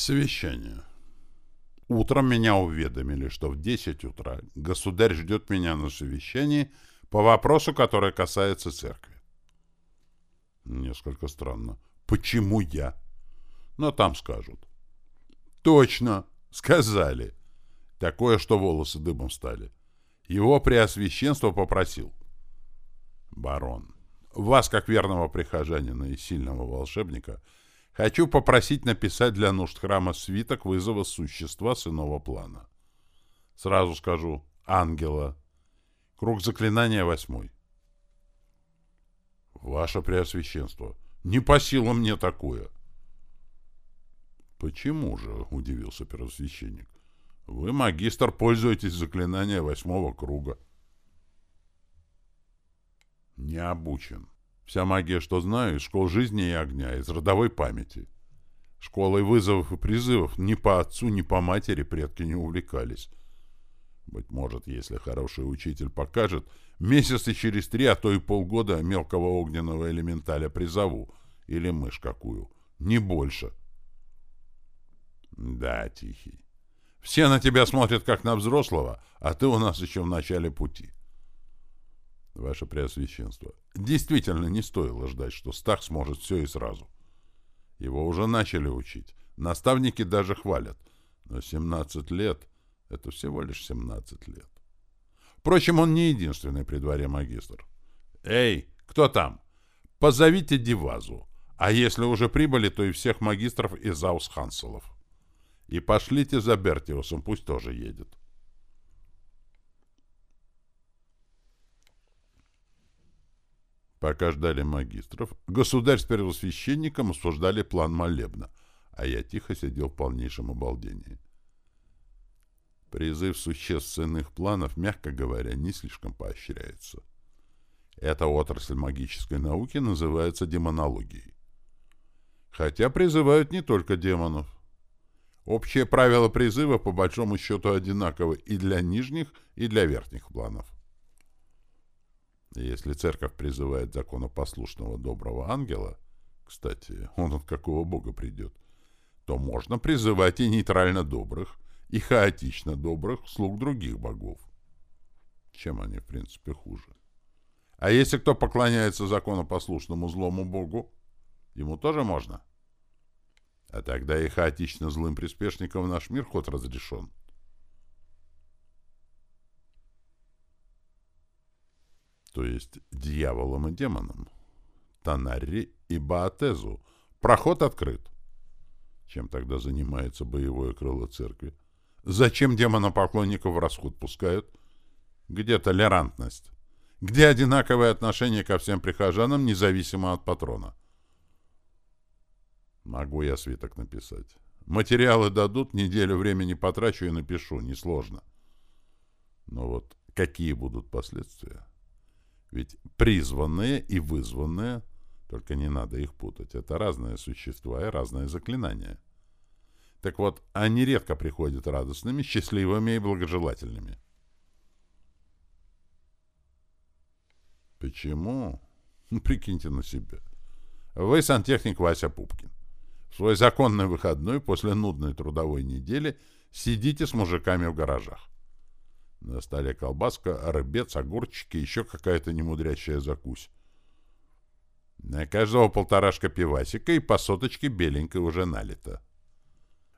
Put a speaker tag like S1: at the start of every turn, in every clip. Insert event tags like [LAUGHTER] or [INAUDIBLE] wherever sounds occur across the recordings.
S1: Совещание. Утром меня уведомили, что в 10 утра государь ждет меня на совещании по вопросу, который касается церкви. Несколько странно. Почему я? Но там скажут. Точно, сказали. Такое, что волосы дыбом стали. Его преосвященство попросил. Барон, вас, как верного прихожанина и сильного волшебника, — Хочу попросить написать для нужд храма свиток вызова существа с иного плана. Сразу скажу, ангела. Круг заклинания восьмой. Ваше Преосвященство, не по силам мне такое. Почему же, удивился первосвященник. Вы, магистр, пользуетесь заклинанием восьмого круга. Не обучен. Вся магия, что знаю, из школ жизни и огня, из родовой памяти. Школой вызовов и призывов ни по отцу, ни по матери предки не увлекались. Быть может, если хороший учитель покажет, месяца через три, а то и полгода мелкого огненного элементаля призову. Или мышь какую. Не больше. Да, Тихий. Все на тебя смотрят как на взрослого, а ты у нас еще в начале пути. Ваше Преосвященство, действительно не стоило ждать, что Стах сможет все и сразу. Его уже начали учить. Наставники даже хвалят. Но 17 лет — это всего лишь 17 лет. Впрочем, он не единственный при дворе магистр. «Эй, кто там? Позовите Дивазу. А если уже прибыли, то и всех магистров из Заус-Ханселов. И пошлите за Бертиусом, пусть тоже едет». Пока ждали магистров, государь с первосвященником обсуждали план молебна, а я тихо сидел в полнейшем обалдении. Призыв существ иных планов, мягко говоря, не слишком поощряется. Эта отрасль магической науки называется демонологией. Хотя призывают не только демонов. Общие правила призыва по большому счету одинаковы и для нижних, и для верхних планов. Если церковь призывает законопослушного доброго ангела, кстати, он от какого бога придет, то можно призывать и нейтрально добрых, и хаотично добрых слуг других богов. Чем они, в принципе, хуже? А если кто поклоняется законопослушному злому богу, ему тоже можно? А тогда и хаотично злым приспешникам наш мир ход разрешен. то есть дьяволом и демоном, Танарри и Баатезу. Проход открыт. Чем тогда занимается боевое крыло церкви? Зачем демонопоклонников в расход пускают? Где толерантность? Где одинаковое отношение ко всем прихожанам, независимо от патрона? Могу я свиток написать. Материалы дадут, неделю времени потрачу и напишу, несложно. Но вот какие будут последствия? Ведь призванные и вызванные, только не надо их путать, это разные существа и разные заклинания. Так вот, они редко приходят радостными, счастливыми и благожелательными. Почему? Ну, прикиньте на себя. Вы сантехник Вася Пупкин. В свой законный выходной после нудной трудовой недели сидите с мужиками в гаражах. На столе колбаска, рыбец, огурчики, еще какая-то немудрящая закусь. На каждого полторашка пивасика и по соточке беленькой уже налито.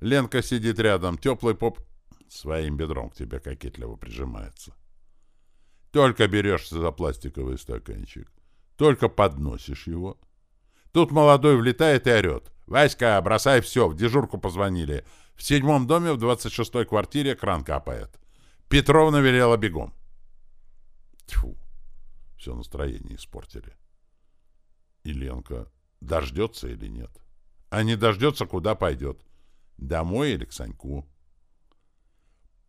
S1: Ленка сидит рядом, теплый поп своим бедром к тебе кокетливо прижимается. Только берешься за пластиковый стаканчик, только подносишь его. Тут молодой влетает и орет. «Васька, бросай все, в дежурку позвонили. В седьмом доме в двадцать шестой квартире кран капает». Петровна велела бегом. Тьфу, все настроение испортили. И Ленка дождется или нет? А не дождется, куда пойдет? Домой или к Саньку?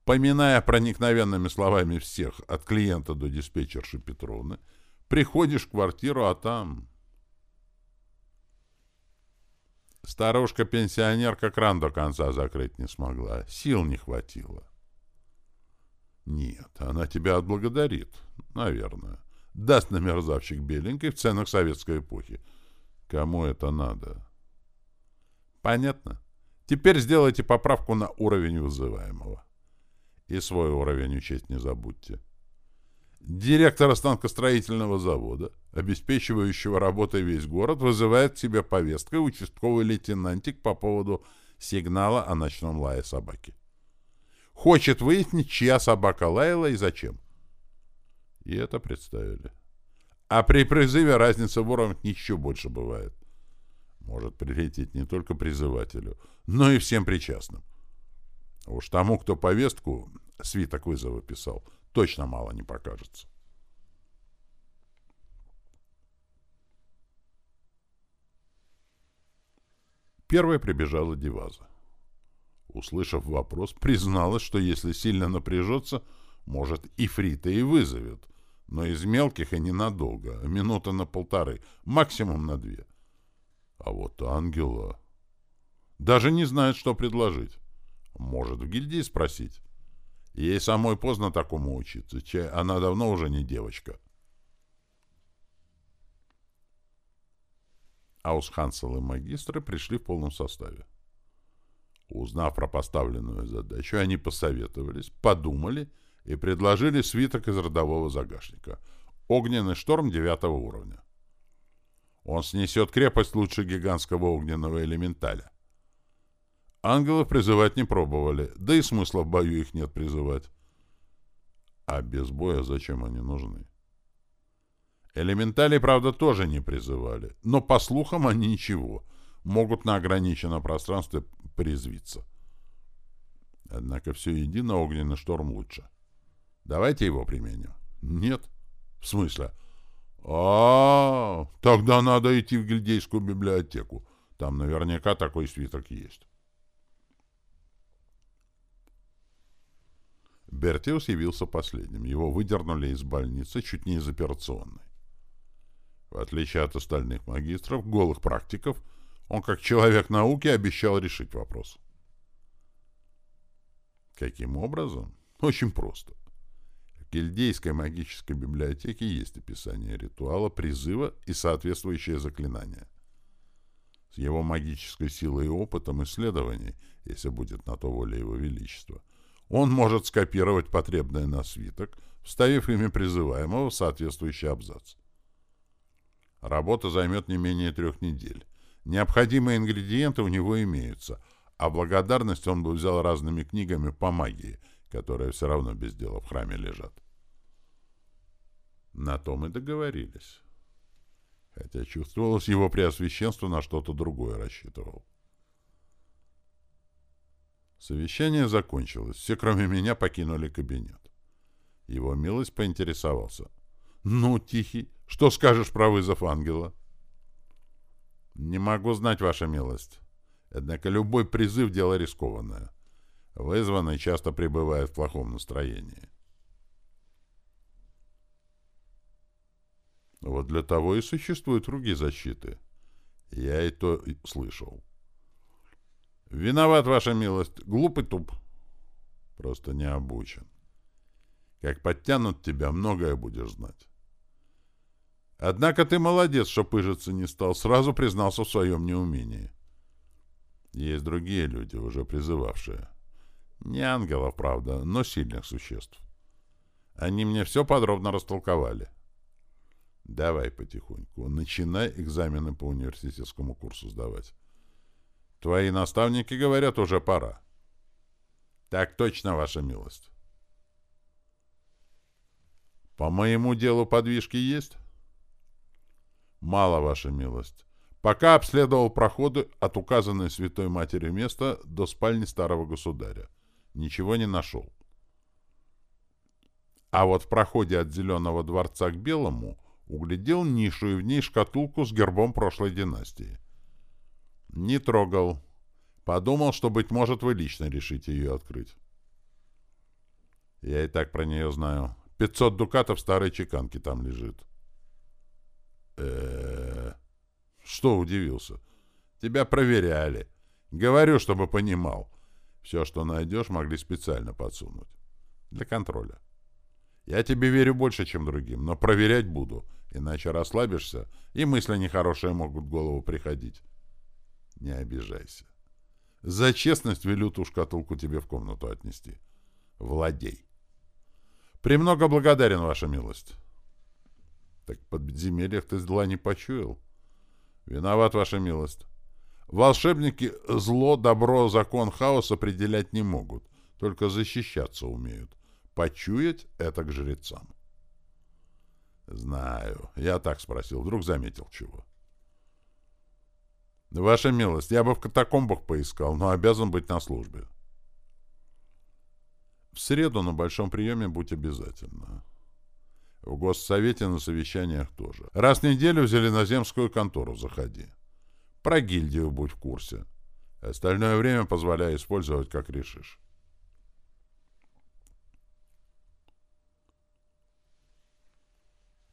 S1: Поминая проникновенными словами всех, от клиента до диспетчерши Петровны, приходишь в квартиру, а там... Старушка-пенсионерка кран до конца закрыть не смогла, сил не хватило. Нет, она тебя отблагодарит. Наверное. Даст на мерзавчик беленькой в ценах советской эпохи. Кому это надо? Понятно? Теперь сделайте поправку на уровень вызываемого. И свой уровень учесть не забудьте. Директора станкостроительного завода, обеспечивающего работой весь город, вызывает к себе повесткой участковый лейтенантик по поводу сигнала о ночном лае собаки. Хочет выяснить, чья собака лаяла и зачем. И это представили. А при призыве разница в уровнях еще больше бывает. Может прилететь не только призывателю, но и всем причастным. Уж тому, кто повестку, свиток вызова писал, точно мало не покажется. Первой прибежала Деваза. Услышав вопрос, призналась, что если сильно напряжется, может, и Фрита и вызовет, но из мелких и ненадолго, минуты на полторы, максимум на две. А вот Ангела даже не знает, что предложить. Может, в гильдии спросить. Ей самой поздно такому учиться, чай она давно уже не девочка. Аусхансел и магистры пришли в полном составе. Узнав про поставленную задачу, они посоветовались, подумали и предложили свиток из родового загашника. Огненный шторм девятого уровня. Он снесет крепость лучше гигантского огненного элементаля. Ангелов призывать не пробовали, да и смысла в бою их нет призывать. А без боя зачем они нужны? Элементали, правда, тоже не призывали, но, по слухам, они ничего, могут на ограниченном пространстве призвиться. Однако все едино огненный шторм лучше. Давайте его применим. Нет. В смысле? А, -а, а Тогда надо идти в гильдейскую библиотеку. Там наверняка такой свиток есть. Бертиус явился последним. Его выдернули из больницы чуть не из операционной. В отличие от остальных магистров, голых практиков, он как человек науки обещал решить вопрос. Каким образом? [LAUGHS] Очень просто. В гильдейской магической библиотеке есть описание ритуала, призыва и соответствующее заклинание. С его магической силой и опытом исследований, если будет на то воля его величества, он может скопировать потребное на свиток, вставив имя призываемого в соответствующий абзац. Работа займет не менее трех недель. Необходимые ингредиенты у него имеются, а благодарность он бы взял разными книгами по магии, которые все равно без дела в храме лежат. На том и договорились. Хотя чувствовалось, его преосвященство на что-то другое рассчитывал. Совещание закончилось. Все, кроме меня, покинули кабинет. Его милость поинтересовался. «Ну, Тихий, что скажешь про вызов ангела?» «Не могу знать, ваша милость. Однако любой призыв — дело рискованное. Вызванный часто пребывает в плохом настроении». Вот для того и существуют круги защиты. Я и то слышал. Виноват, ваша милость. Глупый туп. Просто не обучен. Как подтянут тебя, многое будешь знать. Однако ты молодец, что пыжиться не стал, сразу признался в своем неумении. Есть другие люди, уже призывавшие. Не ангелов, правда, но сильных существ. Они мне все подробно растолковали. Давай потихоньку, начинай экзамены по университетскому курсу сдавать. Твои наставники говорят, уже пора. Так точно, ваша милость. По моему делу подвижки есть? Мало, ваша милость. Пока обследовал проходы от указанной святой матери места до спальни старого государя. Ничего не нашел. А вот в проходе от Зеленого дворца к Белому углядел нишу и в ней шкатулку с гербом прошлой династии. Не трогал. Подумал, что, быть может, вы лично решите ее открыть. Я и так про нее знаю. Пятьсот дукатов старой чеканки там лежит э Что удивился? Тебя проверяли. Говорю, чтобы понимал. Все, что найдешь, могли специально подсунуть. Для контроля. Я тебе верю больше, чем другим, но проверять буду, иначе расслабишься, и мысли нехорошие могут в голову приходить. Не обижайся. За честность велю ту шкатулку тебе в комнату отнести. Владей. Премного благодарен, ваша милость. Так под подземельях ты зла не почуял? Виноват, ваша милость. Волшебники зло, добро, закон, хаос определять не могут, только защищаться умеют. Почуять — это к жрецам. Знаю. Я так спросил. Вдруг заметил чего. Ваша милость, я бы в катакомбах поискал, но обязан быть на службе. В среду на большом приеме будь обязательно. В госсовете на совещаниях тоже. Раз в неделю в Зеленоземскую контору заходи. Про гильдию будь в курсе. Остальное время позволяю использовать, как решишь.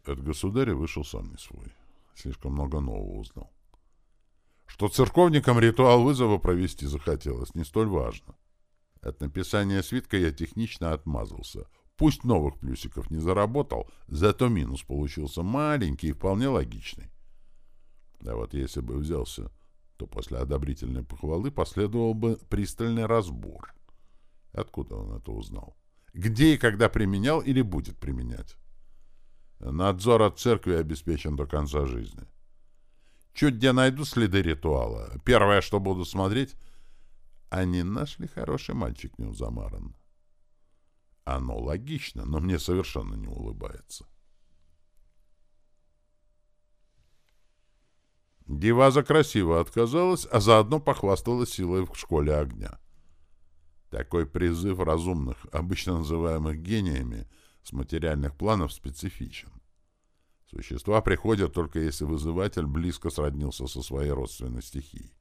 S1: От государя вышел сам не свой. Слишком много нового узнал. Что церковникам ритуал вызова провести захотелось, не столь важно. От написания свитка я технично отмазался. Пусть новых плюсиков не заработал, зато минус получился маленький и вполне логичный. А вот если бы взялся, то после одобрительной похвалы последовал бы пристальный разбор. Откуда он это узнал? Где и когда применял или будет применять? Надзор от церкви обеспечен до конца жизни. Чуть где найду следы ритуала. Первое, что буду смотреть, а не наш ли хороший мальчик не узамаран? Оно логично, но мне совершенно не улыбается. Диваза красиво отказалась, а заодно похвасталась силой в школе огня. Такой призыв разумных, обычно называемых гениями, с материальных планов специфичен. Существа приходят только если вызыватель близко сроднился со своей родственной стихией.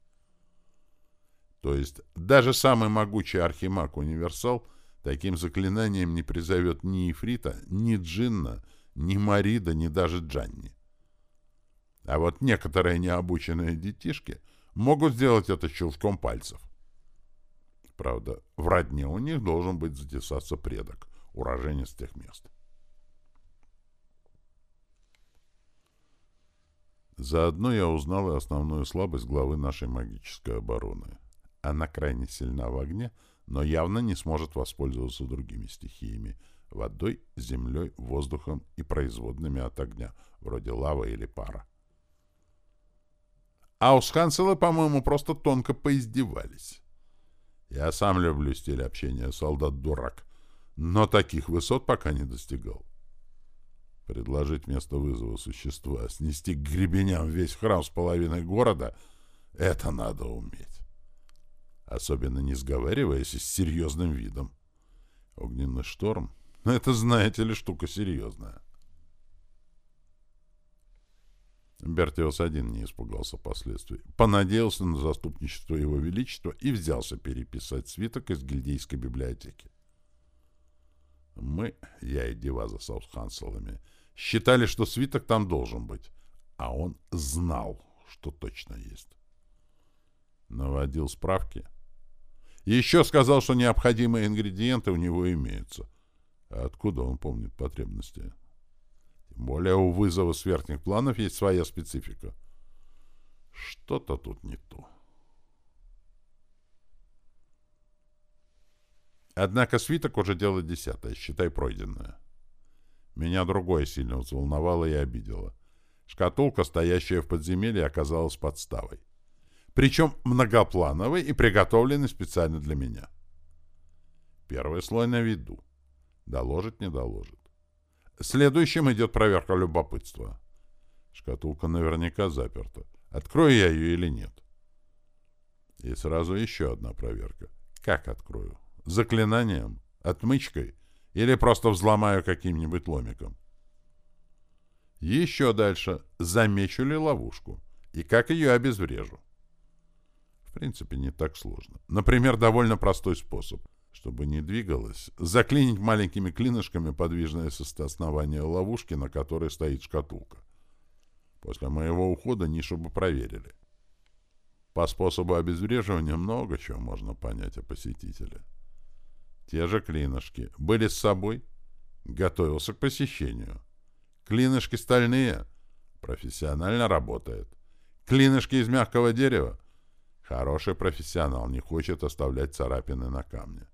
S1: То есть даже самый могучий архимаг-универсал таким заклинанием не призовет ни Ифрита, ни Джинна, ни Марида, ни даже Джанни. А вот некоторые необученные детишки могут сделать это щелчком пальцев. Правда, в родне у них должен быть затесаться предок, уроженец тех мест. Заодно я узнал и основную слабость главы нашей магической обороны. Она крайне сильна в огне, но явно не сможет воспользоваться другими стихиями — водой, землей, воздухом и производными от огня, вроде лавы или пара. А у Скансела, по-моему, просто тонко поиздевались. Я сам люблю стиль общения солдат-дурак, но таких высот пока не достигал. Предложить вместо вызова существа, снести к гребеням весь храм с половиной города — это надо уметь. Особенно не сговариваясь и с серьезным видом. Огненный шторм — это, знаете ли, штука серьезная. Бертиус один не испугался последствий. Понадеялся на заступничество его величества и взялся переписать свиток из гильдейской библиотеки. Мы, я и Диваза с Аусханселами, Считали, что свиток там должен быть. А он знал, что точно есть. Наводил справки. Еще сказал, что необходимые ингредиенты у него имеются. А откуда он помнит потребности? Тем более у вызова с верхних планов есть своя специфика. Что-то тут не то. Однако свиток уже дело десятое, считай пройденное. Меня другое сильно взволновало и обидело. Шкатулка, стоящая в подземелье, оказалась подставой. Причем многоплановой и приготовленной специально для меня. Первый слой на виду. Доложит, не доложит. Следующим идет проверка любопытства. Шкатулка наверняка заперта. Открою я ее или нет? И сразу еще одна проверка. Как открою? Заклинанием? Отмычкой? Или просто взломаю каким-нибудь ломиком. Еще дальше. Замечу ли ловушку? И как ее обезврежу? В принципе, не так сложно. Например, довольно простой способ. Чтобы не двигалось, заклинить маленькими клинышками подвижное основание ловушки, на которой стоит шкатулка. После моего ухода нишу бы проверили. По способу обезвреживания много чего можно понять о посетителе. Те же клинышки. Были с собой. Готовился к посещению. Клинышки стальные. Профессионально работает. Клинышки из мягкого дерева. Хороший профессионал не хочет оставлять царапины на камне.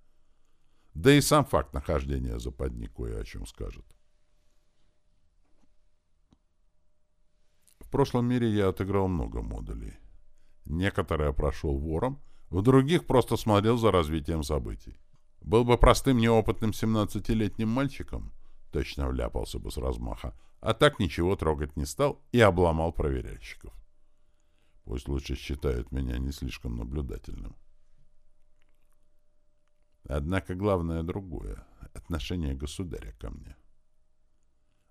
S1: Да и сам факт нахождения западни кое о чем скажет. В прошлом мире я отыграл много модулей. Некоторые прошел вором, в других просто смотрел за развитием событий. Был бы простым неопытным 17-летним мальчиком, точно вляпался бы с размаха, а так ничего трогать не стал и обломал проверяльщиков. Пусть лучше считают меня не слишком наблюдательным. Однако главное другое — отношение государя ко мне.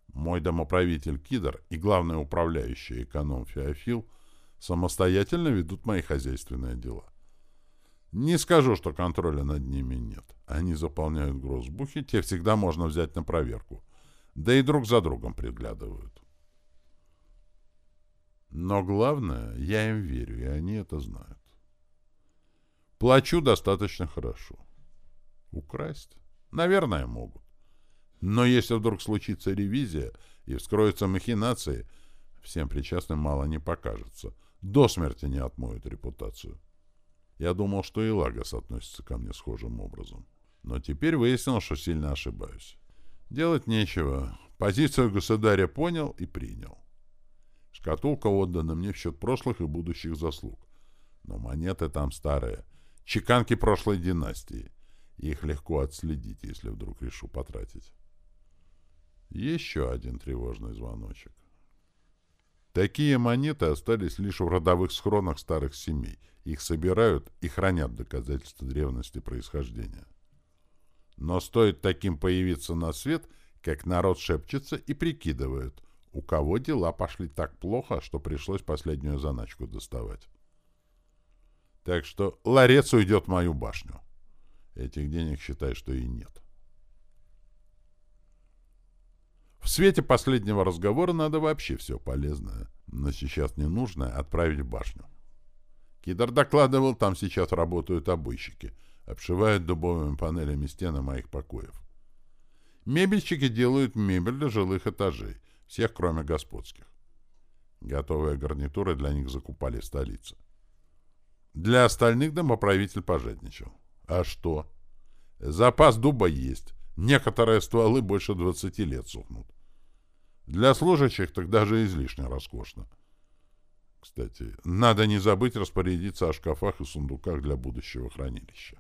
S1: Мой домоправитель Кидр и главный управляющий эконом Феофил самостоятельно ведут мои хозяйственные дела. Не скажу, что контроля над ними нет. Они заполняют грозбухи, те всегда можно взять на проверку. Да и друг за другом приглядывают. Но главное, я им верю, и они это знают. Плачу достаточно хорошо. Украсть? Наверное, могут. Но если вдруг случится ревизия и вскроются махинации, всем причастным мало не покажется. До смерти не отмоют репутацию. Я думал, что и Лагос относится ко мне схожим образом. Но теперь выяснил, что сильно ошибаюсь. Делать нечего. Позицию государя понял и принял. Шкатулка отдана мне в счет прошлых и будущих заслуг. Но монеты там старые. Чеканки прошлой династии. Их легко отследить, если вдруг решу потратить. Еще один тревожный звоночек. Такие монеты остались лишь в родовых схронах старых семей. Их собирают и хранят доказательства древности происхождения. Но стоит таким появиться на свет, как народ шепчется и прикидывают, у кого дела пошли так плохо, что пришлось последнюю заначку доставать. Так что ларец уйдет в мою башню. Этих денег считай, что и нет. В свете последнего разговора надо вообще все полезное, но сейчас ненужное, отправить в башню. Кидр докладывал, там сейчас работают обойщики, обшивают дубовыми панелями стены моих покоев. Мебельщики делают мебель для жилых этажей, всех, кроме господских. Готовые гарнитуры для них закупали в столице. Для остальных домоправитель пожадничал. А что? Запас дуба есть. Некоторые стволы больше 20 лет сохнут. Для служащих так даже излишне роскошно. Кстати, надо не забыть распорядиться о шкафах и сундуках для будущего хранилища.